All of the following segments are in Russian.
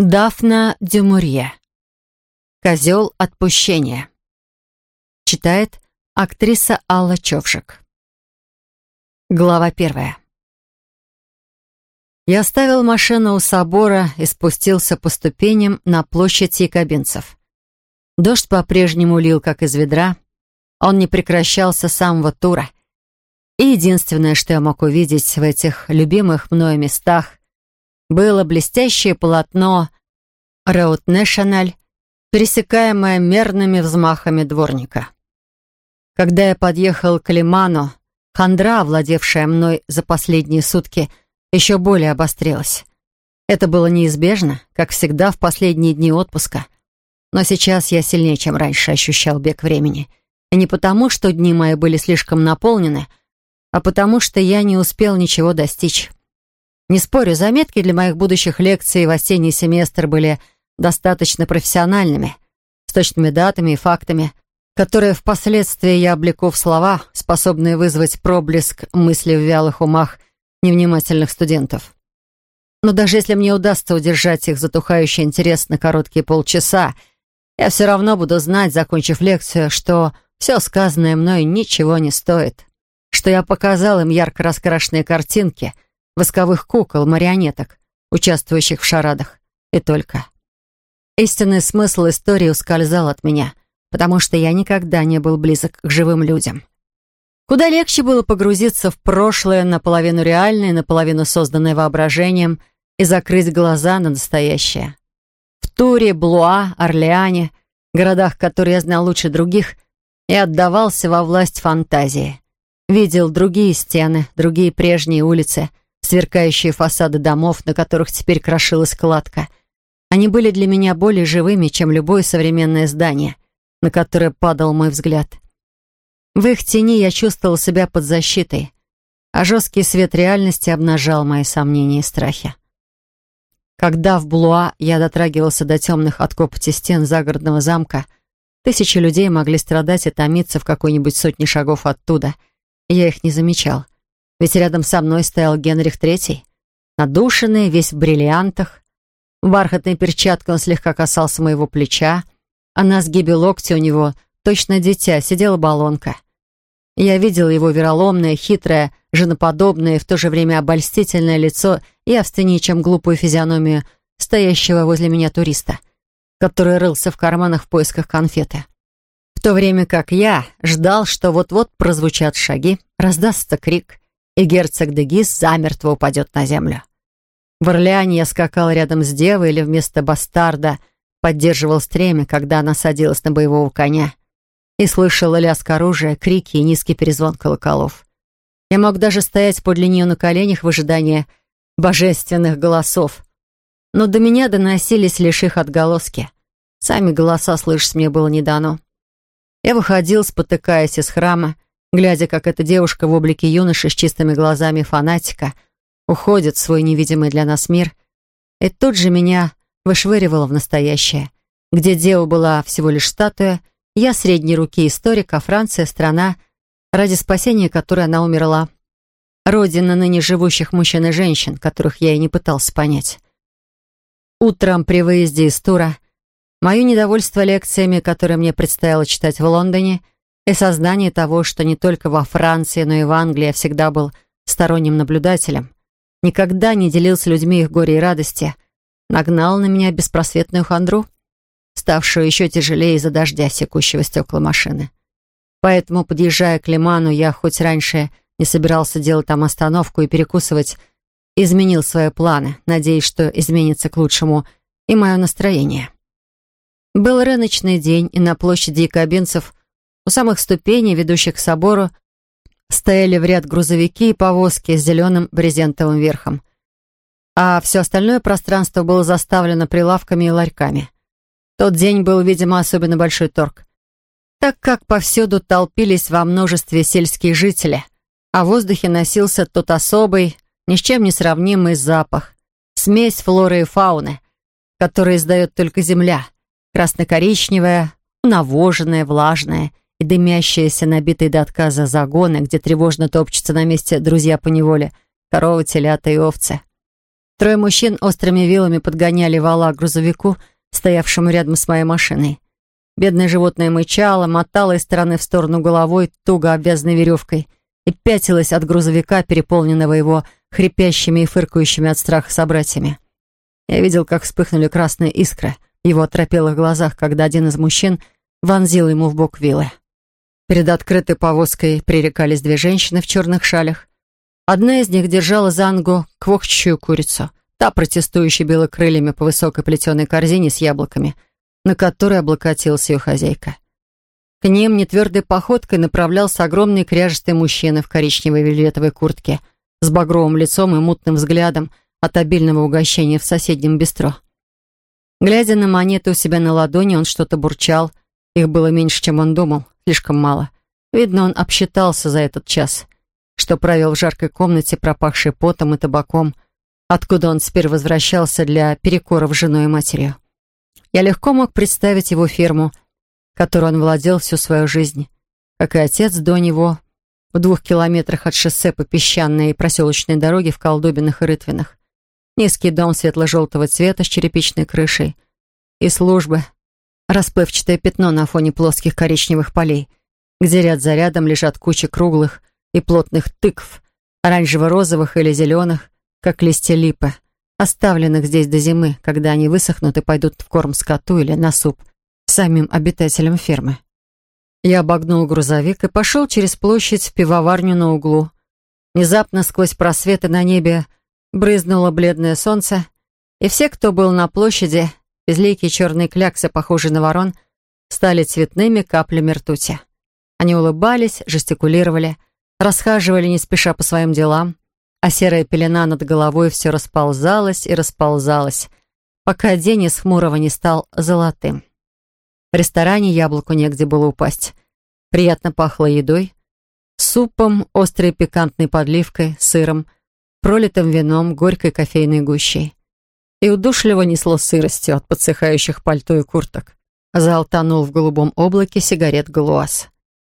Дафна Дюмурье. «Козел отпущения». Читает актриса Алла Човжик. Глава первая. Я оставил машину у собора и спустился по ступеням на площадь якобинцев. Дождь по-прежнему лил, как из ведра. Он не прекращался с самого тура. И единственное, что я мог увидеть в этих любимых мною местах, было блестящее полотно Роуд Нэшональ, пересекаемое мерными взмахами дворника. Когда я подъехал к Лиману, хандра, владевшая мной за последние сутки, еще более обострилась. Это было неизбежно, как всегда в последние дни отпуска. Но сейчас я сильнее, чем раньше, ощущал бег времени. И не потому, что дни мои были слишком наполнены, а потому что я не успел ничего достичь. Не спорю, заметки для моих будущих лекций в осенний семестр были достаточно профессиональными, с точными датами и фактами, которые впоследствии я облеку в слова, способные вызвать проблеск мысли в вялых умах невнимательных студентов. Но даже если мне удастся удержать их затухающий интерес на короткие полчаса, я все равно буду знать, закончив лекцию, что все сказанное мной ничего не стоит, что я показал им ярко раскрашенные картинки — восковых кукол, марионеток, участвующих в шарадах. И только. Истинный смысл истории ускользал от меня, потому что я никогда не был близок к живым людям. Куда легче было погрузиться в прошлое, наполовину реальное, наполовину созданное воображением, и закрыть глаза на настоящее. В Туре, Блуа, Орлеане, городах, которые я знал лучше других, и отдавался во власть фантазии. Видел другие стены, другие прежние улицы — сверкающие фасады домов, на которых теперь крошилась кладка. Они были для меня более живыми, чем любое современное здание, на которое падал мой взгляд. В их тени я чувствовал себя под защитой, а жесткий свет реальности обнажал мои сомнения и страхи. Когда в Блуа я дотрагивался до темных от копоти стен загородного замка, тысячи людей могли страдать и томиться в какой-нибудь сотне шагов оттуда, я их не замечал — ведь рядом со мной стоял Генрих Третий, надушенный, весь в бриллиантах. В бархатной перчатке он слегка касался моего плеча, а на сгибе локтя у него, точно дитя, сидела баллонка. Я видел его вероломное, хитрое, женоподобное и в то же время обольстительное лицо и явственнее, чем глупую физиономию стоящего возле меня туриста, который рылся в карманах в поисках конфеты. В то время как я ждал, что вот-вот прозвучат шаги, раздастся крик, и герцог Дегис замертво упадет на землю. В Орлеане я скакал рядом с девой или вместо бастарда поддерживал стремя, когда она садилась на боевого коня, и слышал лязг оружия, крики и низкий перезвон колоколов. Я мог даже стоять подле нее на коленях в ожидании божественных голосов, но до меня доносились лишь их отголоски. Сами голоса слышать мне было не дано. Я выходил, спотыкаясь из храма, глядя, как эта девушка в облике юноши с чистыми глазами фанатика уходит в свой невидимый для нас мир, и тут же меня вышвыривало в настоящее, где дева была всего лишь статуя, я средней руки историк, а Франция — страна, ради спасения которой она умерла. Родина ныне живущих мужчин и женщин, которых я и не пытался понять. Утром при выезде из тура мое недовольство лекциями, которые мне предстояло читать в Лондоне — и сознание того, что не только во Франции, но и в Англии я всегда был сторонним наблюдателем, никогда не делил с людьми их горе и радости, нагнал на меня беспросветную хандру, ставшую еще тяжелее из-за дождя, секущего стекла машины. Поэтому, подъезжая к Лиману, я хоть раньше не собирался делать там остановку и перекусывать, изменил свои планы, надеясь, что изменится к лучшему и мое настроение. Был рыночный день, и на площади якобинцев у самых ступеней, ведущих к собору, стояли в ряд грузовики и повозки с зеленым брезентовым верхом. А все остальное пространство было заставлено прилавками и ларьками. Тот день был, видимо, особенно большой торг, так как повсюду толпились во множестве сельские жители, а в воздухе носился тот особый, ни с чем не сравнимый запах, смесь флоры и фауны, который издает только земля, красно-коричневая, навоженная, влажная и дымящиеся, набитые до отказа загоны, где тревожно топчутся на месте друзья по неволе, коровы, телята и овцы. Трое мужчин острыми вилами подгоняли вала к грузовику, стоявшему рядом с моей машиной. Бедное животное мычало, мотало из стороны в сторону головой, туго обвязанной веревкой, и пятилось от грузовика, переполненного его хрипящими и фыркающими от страха собратьями. Я видел, как вспыхнули красные искры в его оторопелых глазах, когда один из мужчин вонзил ему в бок вилы. Перед открытой повозкой пререкались две женщины в черных шалях. Одна из них держала за ногу квохчущую курицу. Та, протестующая била крыльями по высокой плетеной корзине с яблоками, на которой облокотилась ее хозяйка. К ним нетвердой походкой направлялся огромный кряжестый мужчина в коричневой вельветовой куртке с багровым лицом и мутным взглядом от обильного угощения в соседнем бистро. Глядя на монеты у себя на ладони, он что-то бурчал. Их было меньше, чем он думал, слишком мало. Видно, он обсчитался за этот час — что провел в жаркой комнате, пропахшей потом и табаком, откуда он теперь возвращался для перекоров женой и матерью. Я легко мог представить его ферму, которой он владел всю свою жизнь, как и отец до него, в двух километрах от шоссе по песчаной и проселочной дороге в Колдобинах и Рытвинах. Низкий дом светло-желтого цвета с черепичной крышей. И службы. Расплывчатое пятно на фоне плоских коричневых полей, где ряд за рядом лежат кучи круглых, и плотных тыкв, оранжево-розовых или зеленых, как листья липы, оставленных здесь до зимы, когда они высохнут и пойдут в корм скоту или на суп самим обитателям фермы. Я обогнул грузовик и пошел через площадь в пивоварню на углу. Внезапно сквозь просветы на небе брызнуло бледное солнце, и все, кто был на площади, безликие черные кляксы, похожие на ворон, стали цветными каплями ртути. Они улыбались, жестикулировали, расхаживали не спеша по своим делам, а серая пелена над головой все расползалась и расползалась, пока день из хмурого не стал золотым. В ресторане яблоку негде было упасть. Приятно пахло едой, супом, острой пикантной подливкой, сыром, пролитым вином, горькой кофейной гущей. И удушливо несло сыростью от подсыхающих пальто и курток. Зал тонул в голубом облаке сигарет «Галуаз».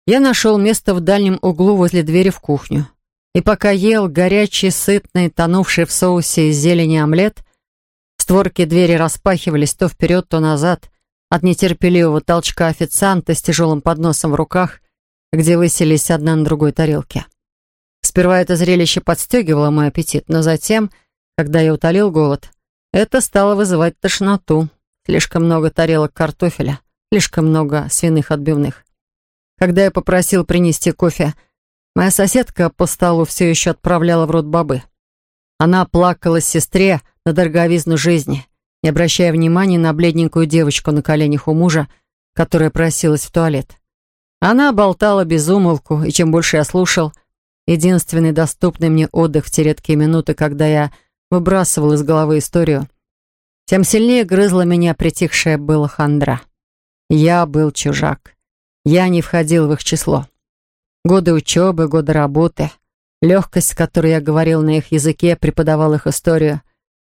Я нашел место в дальнем углу возле двери в кухню. И пока ел горячий, сытный, тонувший в соусе из зелени омлет, створки двери распахивались то вперед, то назад, от нетерпеливого толчка официанта с тяжелым подносом в руках, где выселись одна на другой тарелке. Сперва это зрелище подстегивало мой аппетит, но затем, когда я утолил голод, это стало вызывать тошноту. Слишком много тарелок картофеля, слишком много свиных отбивных. Когда я попросил принести кофе, моя соседка по столу все еще отправляла в рот бобы. Она плакала сестре на дороговизну жизни, не обращая внимания на бледненькую девочку на коленях у мужа, которая просилась в туалет. Она болтала без умолку, и чем больше я слушал, единственный доступный мне отдых в те редкие минуты, когда я выбрасывал из головы историю, тем сильнее грызла меня притихшая была хандра. Я был чужак. Я не входил в их число. Годы учебы, годы работы, легкость, с которой я говорил на их языке, преподавал их историю,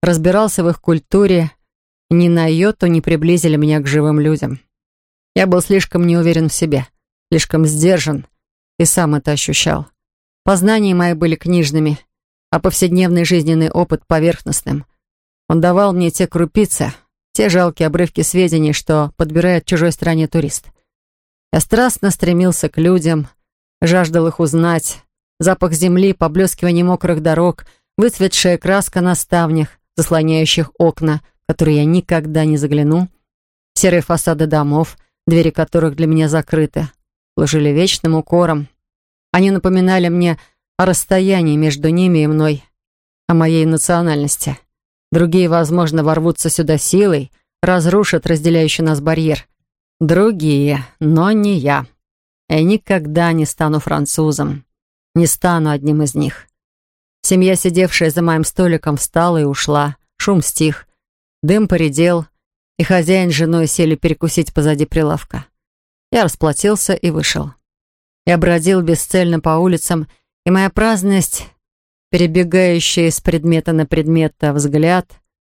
разбирался в их культуре, ни на йоту не приблизили меня к живым людям. Я был слишком неуверен в себе, слишком сдержан, и сам это ощущал. Познания мои были книжными, а повседневный жизненный опыт поверхностным. Он давал мне те крупицы, те жалкие обрывки сведений, что подбирает чужой стране турист. Я страстно стремился к людям, жаждал их узнать. Запах земли, поблескивание мокрых дорог, выцветшая краска на ставнях, заслоняющих окна, в которые я никогда не загляну, серые фасады домов, двери которых для меня закрыты, служили вечным укором. Они напоминали мне о расстоянии между ними и мной, о моей национальности. Другие, возможно, ворвутся сюда силой, разрушат разделяющий нас барьер. Другие, но не я. Я никогда не стану французом. Не стану одним из них. Семья, сидевшая за моим столиком, встала и ушла. Шум стих. Дым поредел, и хозяин с женой сели перекусить позади прилавка. Я расплатился и вышел. Я бродил бесцельно по улицам, и моя праздность, перебегающая из предмета на предмет взгляд,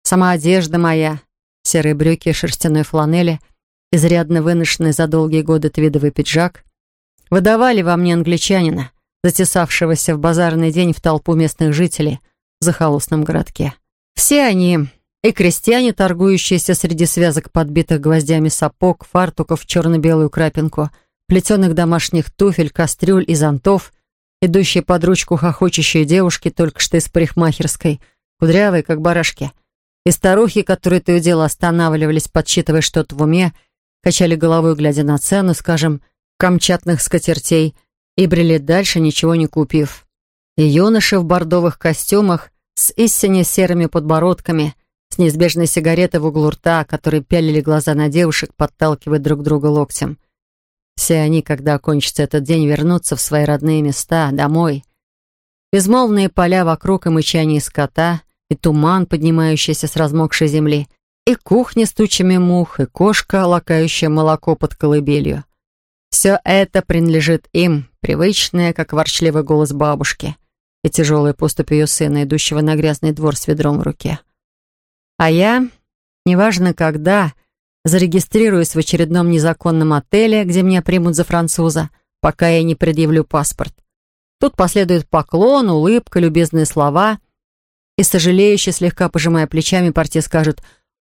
сама одежда моя, серые брюки шерстяной фланели — изрядно выношенный за долгие годы твидовый пиджак, выдавали во мне англичанина, затесавшегося в базарный день в толпу местных жителей в захолустном городке. Все они, и крестьяне, торгующиеся среди связок подбитых гвоздями сапог, фартуков черно-белую крапинку, плетеных домашних туфель, кастрюль и зонтов, идущие под ручку хохочущие девушки, только что из парикмахерской, кудрявые, как барашки, и старухи, которые то и дело останавливались, подсчитывая что-то в уме, качали головой, глядя на цену, скажем, камчатных скатертей, и брели дальше, ничего не купив. И юноши в бордовых костюмах с истинно серыми подбородками, с неизбежной сигаретой в углу рта, которые пялили глаза на девушек, подталкивая друг друга локтем. Все они, когда окончится этот день, вернутся в свои родные места, домой. Безмолвные поля вокруг и мычание скота, и туман, поднимающийся с размокшей земли, и кухня с тучами мух, и кошка, лакающая молоко под колыбелью. Все это принадлежит им, привычное, как ворчливый голос бабушки, и тяжелая поступь ее сына, идущего на грязный двор с ведром в руке. А я, неважно когда, зарегистрируюсь в очередном незаконном отеле, где меня примут за француза, пока я не предъявлю паспорт. Тут последует поклон, улыбка, любезные слова, и, сожалеюще, слегка пожимая плечами, партия скажет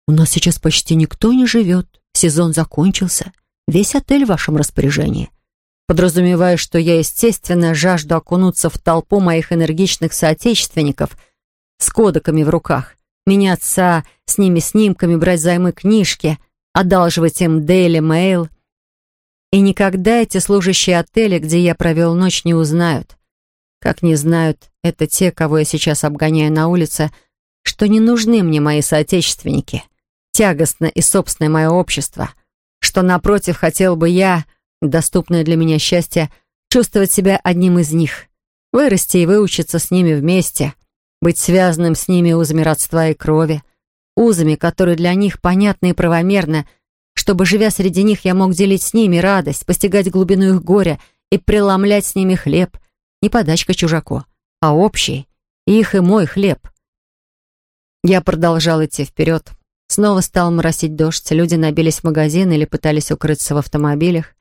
«У нас сейчас почти никто не живет, сезон закончился, весь отель в вашем распоряжении» подразумевая, что я, естественно, жажду окунуться в толпу моих энергичных соотечественников с кодеками в руках, меняться с ними снимками, брать займы книжки, одалживать им Daily Mail. И никогда эти служащие отеля, где я провел ночь, не узнают. Как не знают это те, кого я сейчас обгоняю на улице, что не нужны мне мои соотечественники, тягостно и собственное мое общество, что, напротив, хотел бы я доступное для меня счастье чувствовать себя одним из них, вырасти и выучиться с ними вместе, быть связанным с ними узами родства и крови, узами, которые для них понятны и правомерны, чтобы, живя среди них, я мог делить с ними радость, постигать глубину их горя и преломлять с ними хлеб, не подачка чужаку, а общий, их и мой хлеб. Я продолжал идти вперед. Снова стал моросить дождь, люди набились в магазин или пытались укрыться в автомобилях.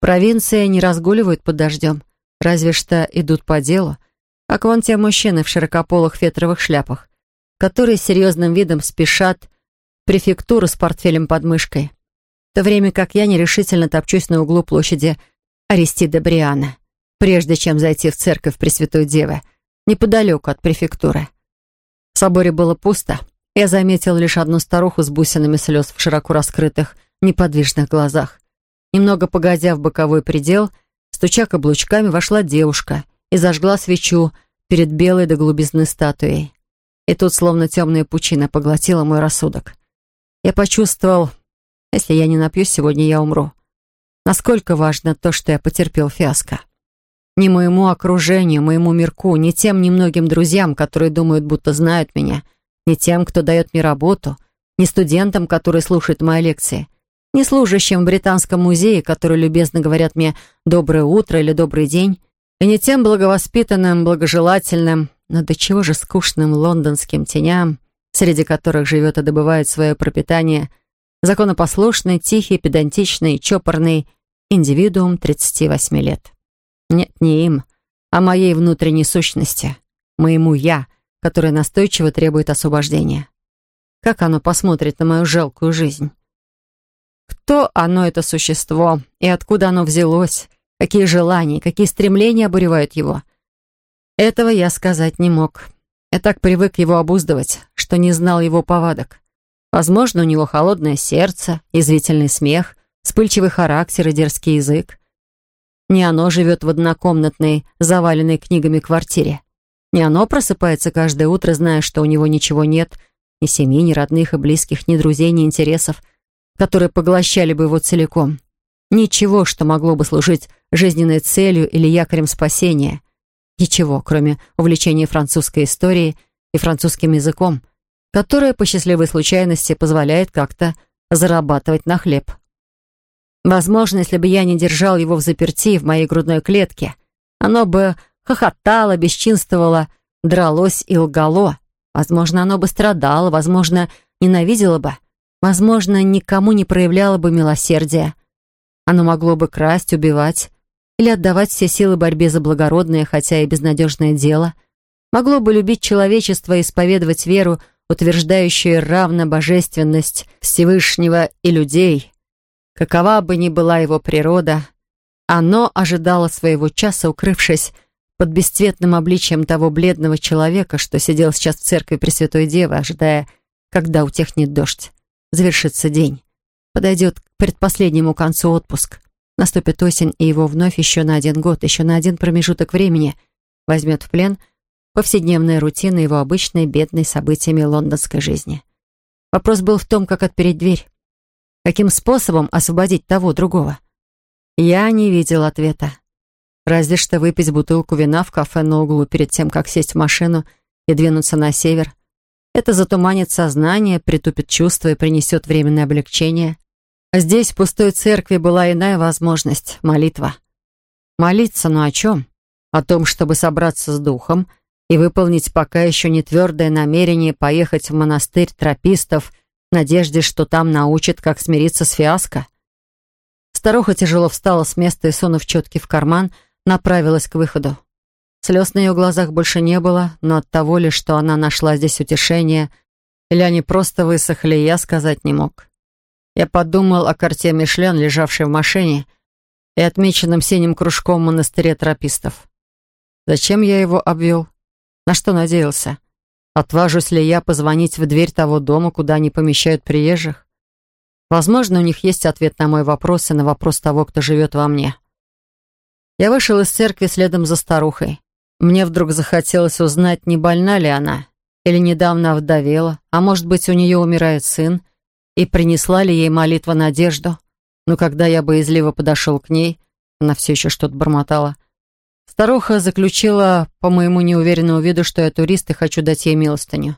Провинция не разгуливают под дождем, разве что идут по делу, как вон те мужчины в широкополых фетровых шляпах, которые серьезным видом спешат в префектуру с портфелем под мышкой, в то время как я нерешительно топчусь на углу площади Аристида Бриана, прежде чем зайти в церковь Пресвятой Девы, неподалеку от префектуры. В соборе было пусто. Я заметил лишь одну старуху с бусинами слез в широко раскрытых, неподвижных глазах. Немного погодя в боковой предел, стуча каблучками, вошла девушка и зажгла свечу перед белой до глубизны статуей. И тут словно темная пучина поглотила мой рассудок. Я почувствовал, если я не напьюсь, сегодня я умру. Насколько важно то, что я потерпел фиаско. Не моему окружению, моему мирку, не тем немногим друзьям, которые думают, будто знают меня, не тем, кто дает мне работу, не студентам, которые слушают мои лекции, не служащим в Британском музее, которые любезно говорят мне «доброе утро» или «добрый день», и не тем благовоспитанным, благожелательным, но до чего же скучным лондонским теням, среди которых живет и добывает свое пропитание законопослушный, тихий, педантичный, чопорный индивидуум 38 лет. Нет, не им, а моей внутренней сущности, моему «я», которое настойчиво требует освобождения. Как оно посмотрит на мою жалкую жизнь? Кто оно, это существо, и откуда оно взялось, какие желания, какие стремления обуревают его. Этого я сказать не мог. Я так привык его обуздывать, что не знал его повадок. Возможно, у него холодное сердце, язвительный смех, вспыльчивый характер и дерзкий язык. Не оно живет в однокомнатной, заваленной книгами квартире. Не оно просыпается каждое утро, зная, что у него ничего нет, ни семьи, ни родных и близких, ни друзей, ни интересов — которые поглощали бы его целиком. Ничего, что могло бы служить жизненной целью или якорем спасения. Ничего, кроме увлечения французской историей и французским языком, которое по счастливой случайности позволяет как-то зарабатывать на хлеб. Возможно, если бы я не держал его в заперти в моей грудной клетке, оно бы хохотало, бесчинствовало, дралось и лгало. Возможно, оно бы страдало, возможно, ненавидело бы возможно, никому не проявляло бы милосердия. Оно могло бы красть, убивать или отдавать все силы борьбе за благородное, хотя и безнадежное дело. Могло бы любить человечество и исповедовать веру утверждающее равнобожественность Всевышнего и людей. Какова бы ни была его природа, оно ожидало своего часа, укрывшись под бесцветным обличием того бледного человека, что сидел сейчас в церкви Пресвятой Девы, ожидая, когда утихнет дождь. Завершится день. Подойдет к предпоследнему концу отпуск. Наступит осень, и его вновь еще на один год, еще на один промежуток времени возьмет в плен повседневная рутина его обычной бедной событиями лондонской жизни. Вопрос был в том, как отпереть дверь. Каким способом освободить того другого? Я не видел ответа. Разве что выпить бутылку вина в кафе на углу перед тем, как сесть в машину и двинуться на север. Это затуманит сознание, притупит чувства и принесет временное облегчение. А здесь, в пустой церкви, была иная возможность — молитва. Молиться, ну о чем? О том, чтобы собраться с духом и выполнить пока еще не твердое намерение поехать в монастырь тропистов в надежде, что там научат, как смириться с фиаско. Старуха тяжело встала с места и, сунув четки в карман, направилась к выходу. Слез на ее глазах больше не было, но от того ли, что она нашла здесь утешение, или они просто высохли, я сказать не мог. Я подумал о карте Мишлен, лежавшей в машине, и отмеченном синим кружком монастыре тропистов. Зачем я его обвел? На что надеялся? Отважусь ли я позвонить в дверь того дома, куда они помещают приезжих? Возможно, у них есть ответ на мой вопрос и на вопрос того, кто живет во мне. Я вышел из церкви следом за старухой. Мне вдруг захотелось узнать, не больна ли она, или недавно овдовела, а может быть, у нее умирает сын, и принесла ли ей молитва надежду. Но когда я боязливо подошел к ней, она все еще что-то бормотала. Старуха заключила по моему неуверенному виду, что я турист и хочу дать ей милостыню.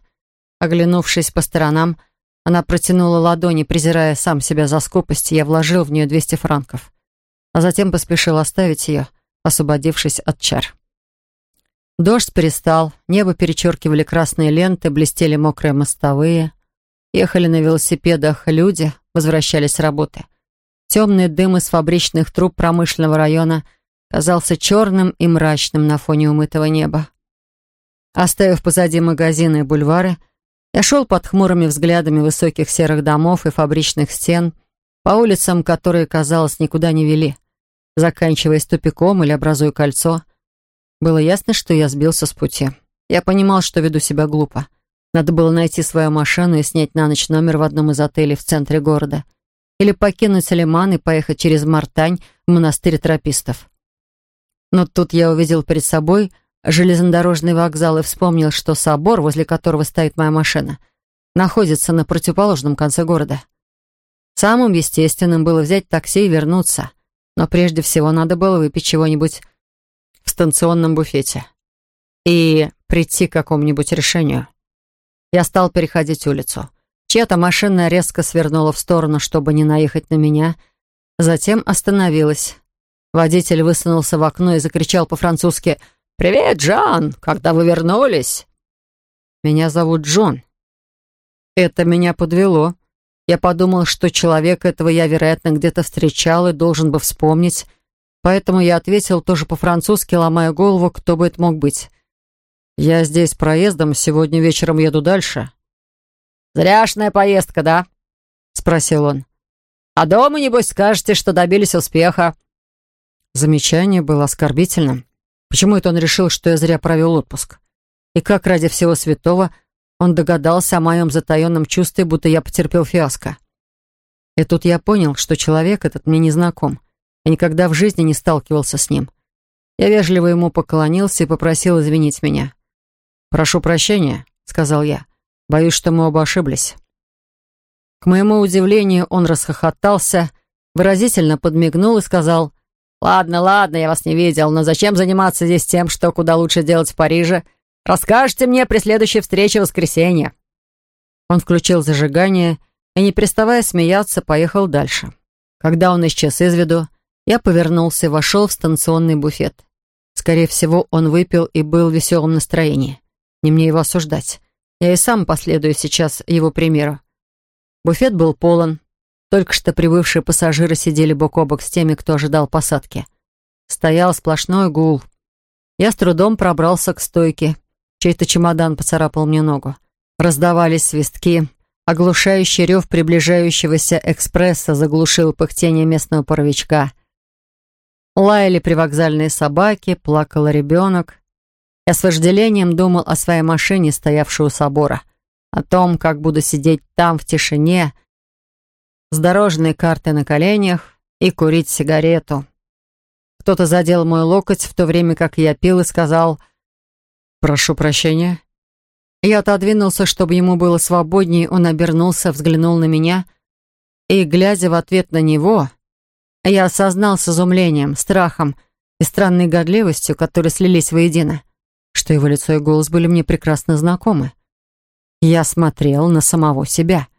Оглянувшись по сторонам, она протянула ладони, презирая сам себя за скупость, я вложил в нее 200 франков, а затем поспешил оставить ее, освободившись от чар. Дождь перестал, небо перечеркивали красные ленты, блестели мокрые мостовые. Ехали на велосипедах люди, возвращались с работы. Темный дым из фабричных труб промышленного района казался черным и мрачным на фоне умытого неба. Оставив позади магазины и бульвары, я шел под хмурыми взглядами высоких серых домов и фабричных стен, по улицам, которые, казалось, никуда не вели, заканчиваясь тупиком или образуя кольцо — было ясно, что я сбился с пути. Я понимал, что веду себя глупо. Надо было найти свою машину и снять на ночь номер в одном из отелей в центре города. Или покинуть Лиман и поехать через Мартань в монастырь тропистов. Но тут я увидел перед собой железнодорожный вокзал и вспомнил, что собор, возле которого стоит моя машина, находится на противоположном конце города. Самым естественным было взять такси и вернуться. Но прежде всего надо было выпить чего-нибудь в станционном буфете и прийти к какому-нибудь решению. Я стал переходить улицу. Чья-то машина резко свернула в сторону, чтобы не наехать на меня, затем остановилась. Водитель высунулся в окно и закричал по-французски «Привет, Джон! Когда вы вернулись?» «Меня зовут Джон». Это меня подвело. Я подумал, что человека этого я, вероятно, где-то встречал и должен бы вспомнить, Поэтому я ответил тоже по-французски, ломая голову, кто бы это мог быть. «Я здесь проездом, сегодня вечером еду дальше». «Зряшная поездка, да?» — спросил он. «А дома, небось, скажете, что добились успеха». Замечание было оскорбительным. Почему это он решил, что я зря провел отпуск? И как ради всего святого он догадался о моем затаенном чувстве, будто я потерпел фиаско? И тут я понял, что человек этот мне не знаком. Я никогда в жизни не сталкивался с ним. Я вежливо ему поклонился и попросил извинить меня. «Прошу прощения», — сказал я. «Боюсь, что мы оба ошиблись». К моему удивлению, он расхохотался, выразительно подмигнул и сказал, «Ладно, ладно, я вас не видел, но зачем заниматься здесь тем, что куда лучше делать в Париже? Расскажете мне при следующей встрече в воскресенье». Он включил зажигание и, не переставая смеяться, поехал дальше. Когда он исчез из виду, я повернулся и вошел в станционный буфет. Скорее всего, он выпил и был в веселом настроении. Не мне его осуждать. Я и сам последую сейчас его примеру. Буфет был полон. Только что прибывшие пассажиры сидели бок о бок с теми, кто ожидал посадки. Стоял сплошной гул. Я с трудом пробрался к стойке. Чей-то чемодан поцарапал мне ногу. Раздавались свистки. Оглушающий рев приближающегося экспресса заглушил пыхтение местного паровичка. Лаяли привокзальные собаки, плакал ребенок. Я с вожделением думал о своей машине, стоявшей у собора, о том, как буду сидеть там в тишине, с дорожной картой на коленях и курить сигарету. Кто-то задел мой локоть в то время, как я пил, и сказал «Прошу прощения». Я отодвинулся, чтобы ему было свободнее, он обернулся, взглянул на меня, и, глядя в ответ на него, я осознал с изумлением, страхом и странной годливостью, которые слились воедино, что его лицо и голос были мне прекрасно знакомы. Я смотрел на самого себя —